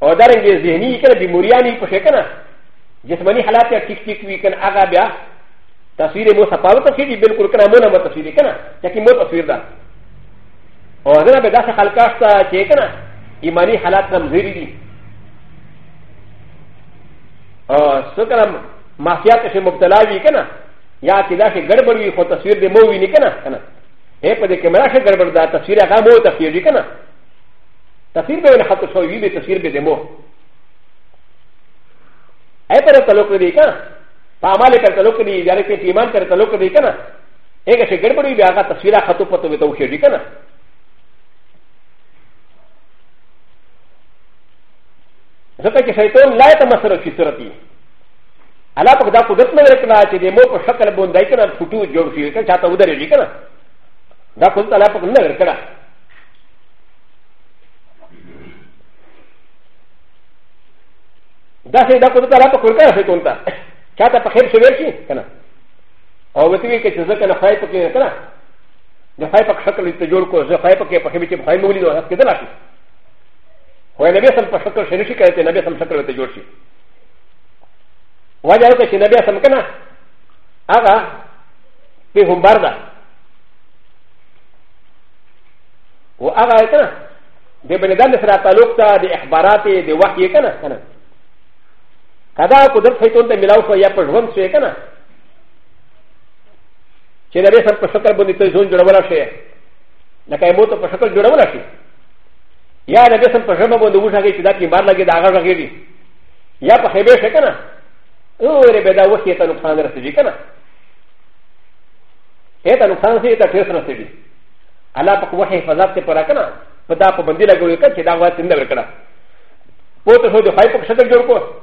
おだらにジェニーキャラ、ディモリアニポシェキナ。ジスマニハラペア、キキキウィキナ、アガビア。تصویر مو سپاو تصویر بالکل کنا مو نمبر تصویر کنا چکی مو تصویر دا اور اگر بے داس خلقاش تا چے کنا ایمانی حالات کمزوری دی اور سو کنا معصیات سے مبتلا وی کنا یا کدا سے گڑبڑ وی خو تصویر دے مو وی نی کنا کنا اے پدے کیمرہ سے گڑبڑ دا تصویر اگا مو تصویر دی کنا تصویر بے خط سو وی بے تصویر بے دے مو اے پر تعلق دی کنا パーマレカルトロケリー、ヤレケティマンカルトロケリーカナ。エガシェゲルブリビアガタスウィラハトポトウトウヒリカナ。ザケシェトン、ライトマスロシュトラティ。アラポダポデスメレクラチデモコシャカルボンダイカナフトウジョウシュリカチャタウダリカナ。ダコンタラポンダレカナ。ダセダコンタラポンダレカナ。チャタパヘルシュウェルシーかな。おうてみけちずかなファイパケかな。でファイパクシャクルとジョーコーズ、ファイパケパヘミチファイモリのアスケダラシ。ほやなべさんパシャクルシェルシーかてなべさんシャクルとジョーシー。わじゃうてしなべさんかな。あが、ペホンバーダ。و أ غ ا ي ك ن ا د ب ن د ا ن س ر ا ت ل و ق ت ا د إ خ ب ا ر ا ت د و ح ي ك ن ا カダーコルフェイトンでミラウファイヤープルワンシェイカナチェレーションパシャカルボディトゾンジュラワラシェなかいもとパシャカルジュラワラシェやレベーションパシャマボンドウシャギチダキバーラギダガラギリやパヘベシェカナウレベダウシエタノクサンダラシジカナエタノクサンシエタテスナシジアラパコワヘファザテパラカナパダパバンディラゴリカチダワツンダルカナポトホドファイポクシャカルジュラコ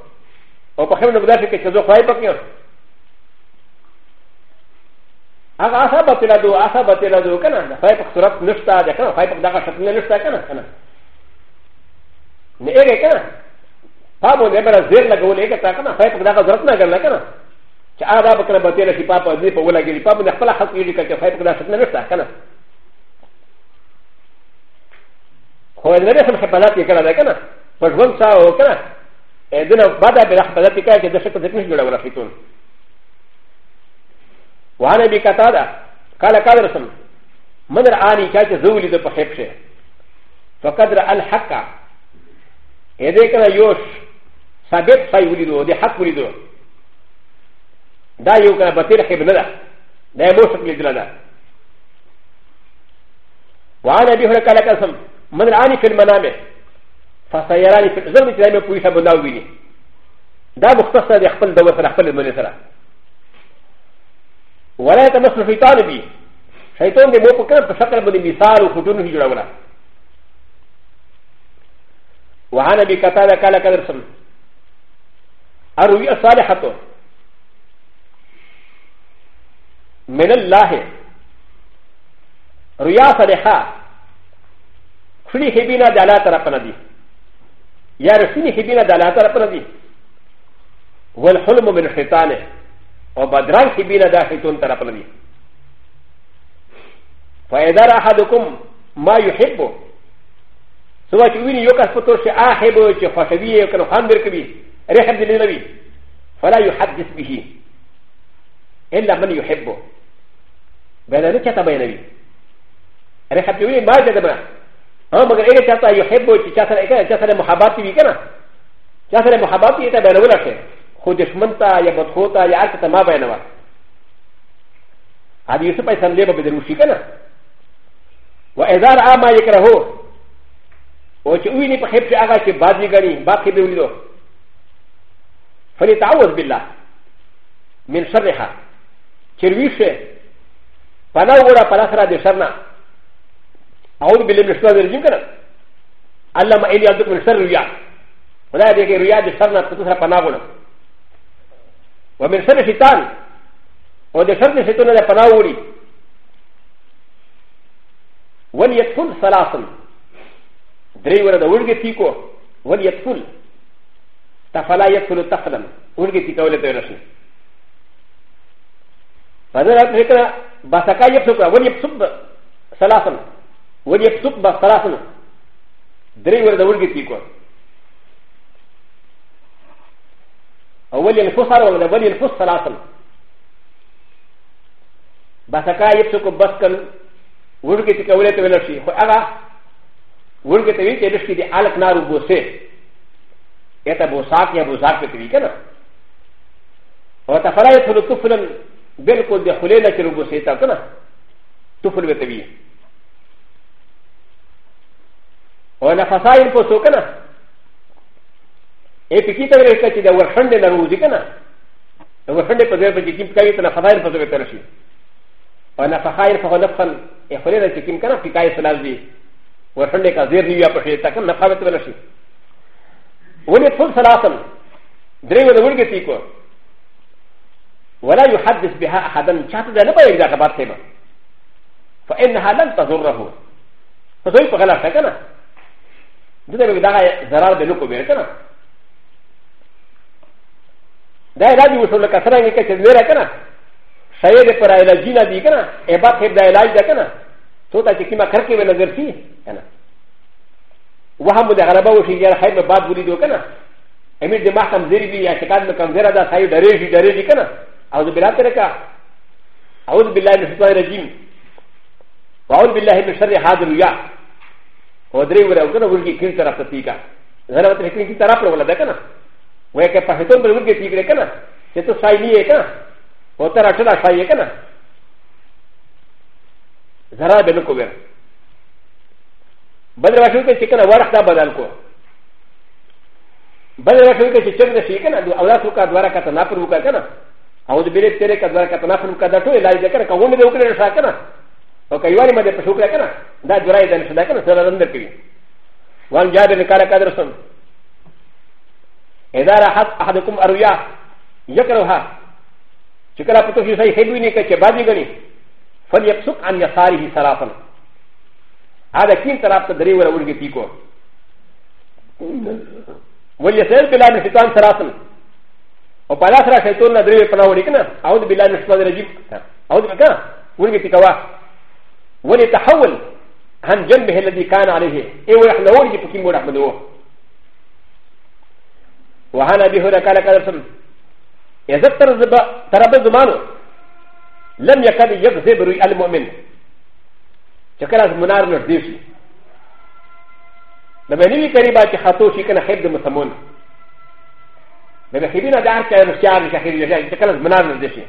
او په خمنو بداسې کې چې زه خوای پکې هغه اصحاب ته لادو اصحاب ته لادو کنه دا خوای په صورت نشتا ده کنه خوای په دغه شکل نشتا کنه کنه نه یې کنه پابو دې بره زیر لګولې کنه کنه خوای په دغه ضرورت نه ګرځل کنه چې هغه به کنه به له شي پاپا دې په ولګې پاپا نه خپل حق یې کړه چې خوای په دغه شکل نشتا کنه خو دې نه هم حفاظت یې کړه ده کنه په ژوند ساو کنه ا د ن ا بدا ب ر ح ب ذ ت ك ا ك د ش ك ر ذكر جوړه ولا فيتون وانا بي كتادا قال قال رسم من ر آ ن ي كاك زولي د بحب شه فقد ر ا الحق ا د ي ك ن ا يوش ثابت فاي ولدو د حق ولدو دا يو كان بطير حبندا دا يموشك لدلدا وانا بي هنا قال قسم من ر آ ن ي في المنامه فسيراني في الزمن الاسلامي قويشه بناويني دا مختصر يخفل دور سره خفل المني سره ولا يتمثل في طالبي شيطان دي موقع كان بشكل من مثال وخطون في جلولا وعن ابي قتاده قال قال رسول الرؤيا الصالحه من الله رؤيا صالحه خلي هبينا دلاله ربنا دي やらしにひびなだらたらぷらび。والحلم من شيطانه و بدران كبيره دا شيطان ترقلبي فاذا احدكم ما يحب سوى تشوين يوكا فتوشي احبو تشوفي يوكا هاندر كبي رحم دليلوي فلا يحدث به الا من يحبه بل انا كتب ينبي رحم دليلوي ما جدبنا ا مگر اگر چاہتا ہے یحب و چاہتا ہے کہ چاہتا ہے محبت بھی کنا چاہتا ہے محبت یہ تے بیان ولا کہ خود دشمن تا یا بدخو تا یا اک تا ما بیان وا ادی یوسف پای سن لے بہ دروشی کنا و اذا را ما یکرہو او چ اوی نی پہ ہپ آگا کہ بعد نہیں گنی باقی بھی ولو فلی تعوذ باللہ من شرها چرویشے پناہ وڑا پلاسرا دے شرنا اعوذ بالله من الشيطان الرجيم كنا اللهم اني عبدك من شر الرياء ولا يديك الرياء دي شرنا تتسرى پناهونا ومن شر الشيطان ودي شر الشيطان دي پناهوري وليكفل سلاسل دري ورد ورغي تيكو وليكفل تفلا يكفل تفلا ورغي تيكو ولد ورشن فذلك بسكا يكفل وليكفل سلاسل و ل ي ف ت ق ب ث ل ا ث ن ا دري ورد ورد تيكو اول ينفصل ولا ولي ينفصل ثلاثا بسكا يفتك بسكن ورد تيكو ولا تولشي و اغا ورد تيكو تيكو دي علق نار بوسي يتا بوساك يا بوساك تيكو وتفرأت فلتفلن بالكل دي حليلة ربوسيتا كنا تفل بتبيه و ن ف س ا ي ن ق و س و ك ن ا اي ب ك ي ت ا ل ك ت ي د و ر ح ن د ن ر و ز ي ك ن ا و ر ح ن د ق د ر ب ج ك ي م ك ا ي ت ن ف س ا ي ن ق و س و ك ت ر ش ي و ن ف خ ا ي ن ف خ و ن ف خ ن ا خ و ل ي ن ا ج ك ي م ك ن ا ف ي ك ا ي ت ن ا ز ي و ر ح ن د ق ا ز ي ر ن ي ا ب ش ي ت ك ن ن ف ا ب ت ب ر ش ي و ن ي ت ف ل س ل ا ت ن د ر ي و د و ر ج ت ي ك و ولا يحدث بها أ ح د ا شاهد ا ل ب ا ي ج ا ك ب ا ت ه ب ا ف إ ن ه ا لن تضره فسوف غلط ك ن ا ا ل ا م ي ا زرار د لوكو بيركنا دا علاج وصول لك سرعه كي تدمير كنا سيد پر علاجي لا دي كنا ابا خيب دا علاج دا كنا تو تا چكي ما کركي بي نظر سي كنا وهم دا غلبا وشي يار خيب باب بولي دو كنا امير دماغ کمزيري بي اعتقاد میں کمزيرا دا سايو دريجي دريجي كنا اعوذ بالله تركا اعوذ بالله من الشيطان الرجيم واعوذ بالله من شر هذا الرياح و د ر ي و ر ا و ن ا ورگی کین طرف ته پیګه زره وته کین کی طرف ولا ده کنه و یې که په هیڅ بل ورگی پیګه کنه چې ته سای نه کنه و ته راټلا سای کنه زره به نو کوګر بدر واښو کې چې کنه ورخ دا بدل کو بدر واښو کې چې څنګه شي کنه او الله سوکا دوارا کته نه پر وکړه کنه او د بیرې تیرې کته دوارا کته نه پر وکړه دا ټول علاج ده کنه کوم دې وکړه شا کنه و ك ي و ا ن م د ي ب ش و ك ل ك ن ا دا ج ر ا ي د ن ش د ك ن ا س ر ا ن د ر ك ي و ا ن ج ا د ر ك ا ر ك ا د ر س ن إ ذ ا ر ح ت أ ح د ك م أ ر و ي ا ي ك ر ه ا شكرا فتو في سي هدوي نيكا كبادي غني فليبسك عن يساره سرافا هذا كين سراف تدري ولا ولد فيكو وليسال بلا نشيطان سرافا وقال ا س ر ا شيطان ندري فلا ولكنا اعوذ بالله من الشيطان الرجيم اعوذ بك ولد فيكوا ولتحول عن جنبه الذي كان عليه اي ويحلول يبكي مرحمده وهنا به هنا قال كالرسم اذا تربى زمانه لم يكاد يكذب رؤيا المؤمن شكرا منار نرديشي لما نبي كريبا تخطوشي كان حب المسلمون لما حبينا دعك كان الشعر شخير يجاي شكرا منار نرديشي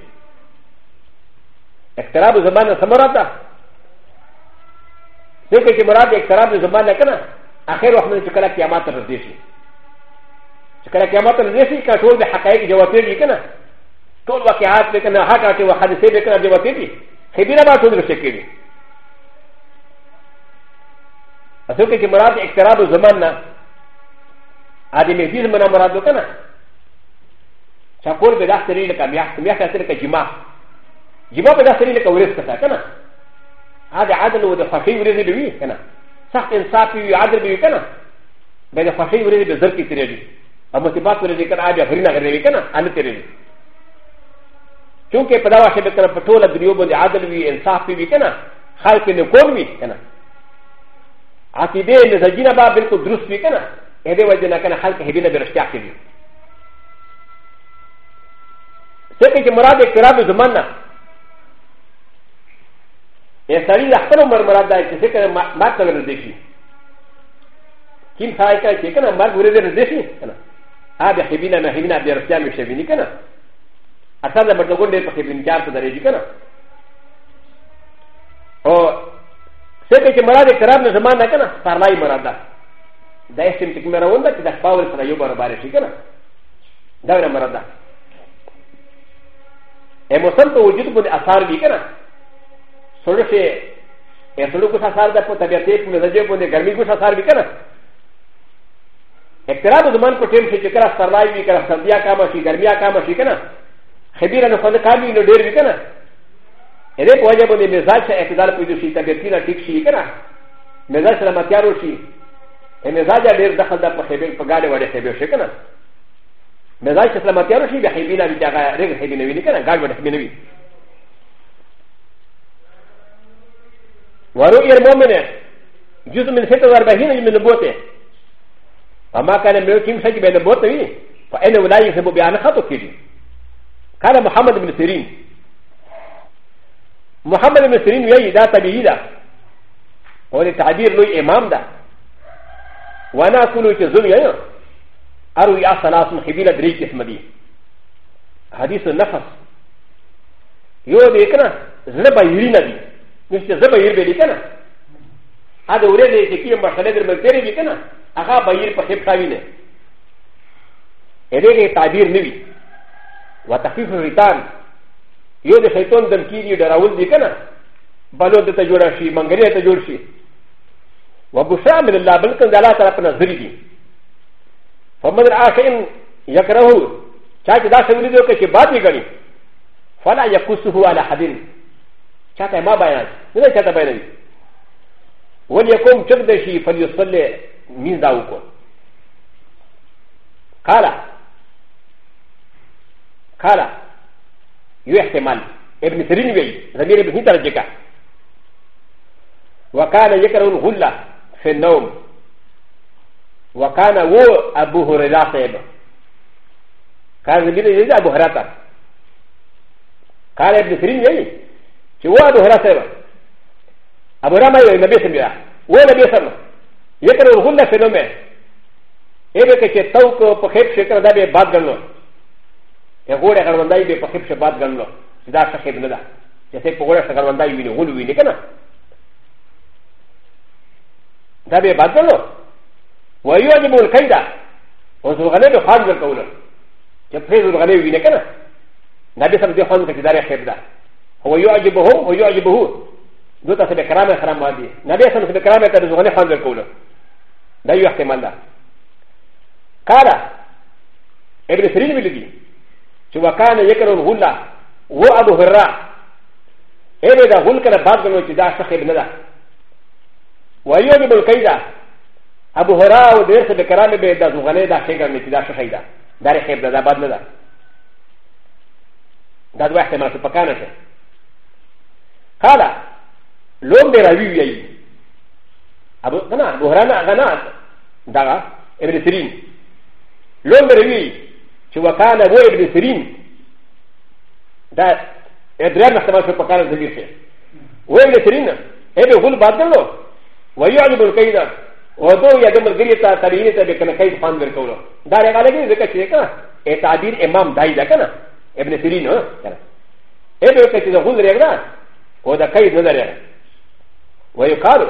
اقتراب زمان سمرته ذكر ك مراد اقتراب زمان لكنا اخر وقت من شكلك قيامات الرديشي شكلك قيامات الرديشي كتول بحقائق جواتيجي كنا تول وقعات بكنا حقات وحادثه بكنا جواتيجي خبيرة ما تول بشكلي ذكر ك مراد اقتراب زمان نا هذه مهديز من مراد كنا شكور بداخل لك مياه مياه كثير كجماع جماع بداخل لك ورث كثير كنا هذا عدل وده خشي ورزي بي كنا سخت انصاف بي عدل بي كنا بده خشي ورزي بزرق تريدي اما تبات ورزي كنا عادي غرينا غريبي كنا انا تريدي چونکه پداوا شي بکنه پټوله دنیا باندې عادل وي انصاف وي کنه خلک نه کول وي کنه عقیده مزاجینه با بالکل درست وي کنه اې دې وجه نه کنه خلک هبینه به رښتیا کوي څه کې مراد اقتراب زمانه ا سړي د خپل عمر مراد دی چې څنګه مرګ ته ورنږدې شي کیم سړی کوي چې کنه مرګ ورته ورنږدې شي کنه ا د خبینه نه خبینه د رښتیا مې شي ویني کنه اصل د مرګ ګوندې په خبین کار ته درېږي کنه او څنګه چې مراد کرام نه زمان نه کنه فرمایي مراد ده دا سیم چې کومه راوند چې د پاور سره یو برابر شي کنه دا مراد ده ا موسم ته وجود باندې اثر دی کنه ソルシェエトロクササーダポタビアテープのジェブでガミグササービカナエクラブのマンコテンシェチカラサライビカラサディアカマシガミアカマシカナヘビラのファンカミのデルビカナエレポワジャブでメザシェエクダルプリシータビアティナティクシーカナメザシェラマティアロシーエメザジャデルダハダポヘビルパガレワレヘビルシェカナメザシェラマティアロシービアヘビラビジャガレヘビネビカナガルバヘビネビ ورؤي المؤمن جزء من ستة واربعين من البوتة فما كان ملوكين شيء بين البوتة فأين ولا يحب بأن خطو كيجي قال محمد بن سيرين محمد بن سيرين يأي دا تبيهي دا ولي تعبير لوي إمام دا وانا أقول لك زوم يأي أروي أصلاة محبيلة دريك اسم دي حديث النفس يو ديكنا زنبا يرين دي نشته زه بهیر به لیکنه ا د ورې نه چې کیم مسله در مګری لیکنه هغه بهیر په خپ تاوی نه ا دې کې تعبیر نه وی وتخفيف الريتان یو د شیطان دم کیږي ډراول دی کنه بلو د ته جوړ شي منګری ته جوړ شي وبشرى من الله بلکې د الله تعالی په نظر دی فمن عاشین یکرهو چا چې دا څنګه دی او کې بات یې غني فلا یکسه علی حدین チャタマバヤン、ネチャタバヤン。ウォリアコムチョクデシー、ファリオストレ、ミンダウコ。カラ、カラ、ユエヘマン、エブニセリンウェイ、ザミリブニタラジカ。وكان يكره الغلة في النوم وكان هو أبو هريرة صاحب كان يقول أبو هريرة قال ابن سيرين يعني چې و ابو هريره سره ابو رما یو نبی سم بیا و نبی سم یکره ورغون نه فلمه ایبه کې چې توک په خېب شکر دا به باد غنلو یا ګوره غړوندای به په خېب شه باد غنلو دا څه خېب نه ده چې ته په ګوره څه غړوندای ویني غول ویني کنه دا به باد غنلو ويجب الكيدا وزغنه به خان ورکول چې په زغنه ویني کنه نبی سم دې خان کې دا خېب ده هو يعجبهم هو يعجبه دوتا سبكرام حرام مادي نبي سم سبكرام ترزغني حمد الكولة لا يحتمل ده قال ابن سرين بلدي شو كان يكره الغلة و أبو هراء إيه ده غل كان بعض من وجداء شخي ابن ده ويعجب الكيدة أبو هراء ودير سبكرام بيدا زغني ده شيء من وجداء شخي ده دار خيب ده بعض من ده ده دو احتمال سبكانه قال لوم براوي وي ابو انا ابو هرانا غنا دغا ابن سيرين لوم براوي چې وكان ابو ابن سيرين دا ادريان سما شو پکار زمير شي و ابن سيرين ابي غول بدلو ويعجب الكيدا ودو يا دمر غريتا تريين ته بكن كيد فان ورکولو دا رغاله کې ذکر شي کنه اعتدال امام دای دا کنه ابن سيرين ها ابي کته غول رغلا و د کای نه لري و یو کارو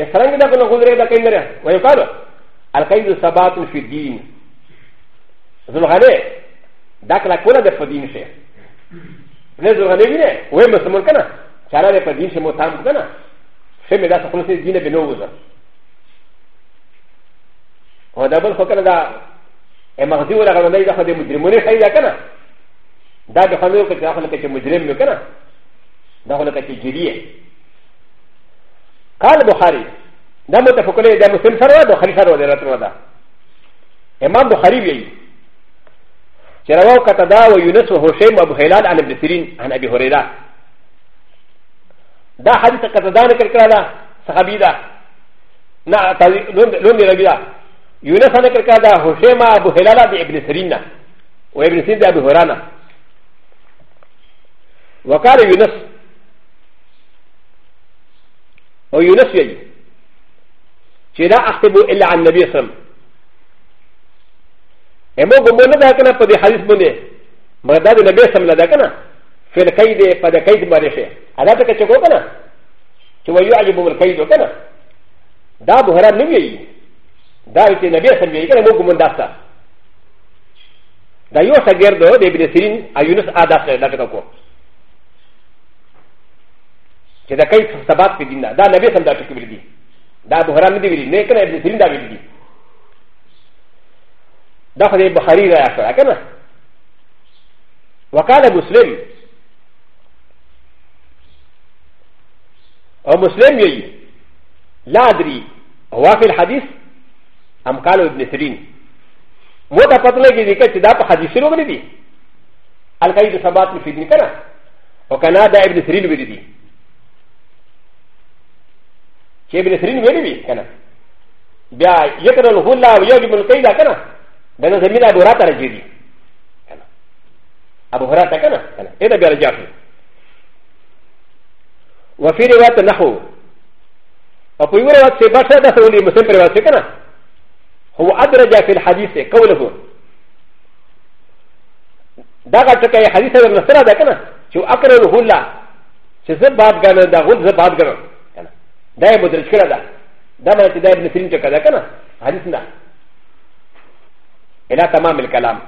اسرنګ دا کنه غوړې دا کای نه لري و یو کارو الکید ثبات فی دین زلغله دا کلا کوله د پدین شه نه زلغله وینه و مسلمان کنه چاره په دین شه مو تام کنه شه می دا خپل سي دینه به نو وزه و دا بل خو کنه دا مغزی ولا غوندای دا خو د مجرمونه خیدا کنه دا به خو نو کته خلک چې مجرم نو کنه だからかきじりえ。カルドハリ。だもたふくれでもせんさらどハリサロでらとらだ。エマンドハリビー。جراو كتدا ويونس وهشام وابو هلال عن ابن سيرين عن ابي هريره دا حديث كتدا نكر كرادا صحابي دا نا لون ربي دا يونس نكر كرادا هشام ابو هلال دي ابن سيرين وابن سيرين دي ابو هريره وقال يونس او يونس يجي چې لا اكتب الا عن النبي صلى الله عليه وسلم امو ګمو نه ده کنه په دې حدیث باندې مردا د نبی صلی الله علیه وسلم کنه فل قید په د قید باندې شه ادا ته چې کو کنه چې وایو عجب ول قید کنه دا بهرا نه وی دا چې نبی صلی الله علیه وسلم کنه مو ګمو داستا دا یو څنګه ګرځو د ابن سیرین ایونس ادا سره دا کو چې دا کوي ثبات په دین دا دا نبی سم دا ټکی ویل دي دا بوهران نه دی ویل نه کنه ابن سیرین دا ویل دي دا خو د بخاری را اخره کنه وقال مسلم او مسلم یی لا ادري هو في الحديث ام قالوا ابن سيرين موتا پتلے کی دیکھا چدا پا حدیث روگ نہیں دی القاعدہ ثبات میں فیدنی کرا وکنا دا ابن سیرین بھی دی چې به سرین ویلې وي کنه بیا یکره له الله او یو بن قیدا کنه دا زمين ابو راته راځي دي کنه ابو راته کنه کنه دا بیا راځي وفي روایت نحو او په یو روایت کې باسه دا سولې مسلم پر روایت کنه هو ادرج في الحديث قوله دا غټه کې حدیث ورنسره ده کنه چې اکره له الله چې زباد غنه دا غوځ زباد غنه ダイムドルチカラダダマティダイムのフィンチョカダカナハリスナエラタマメルカラム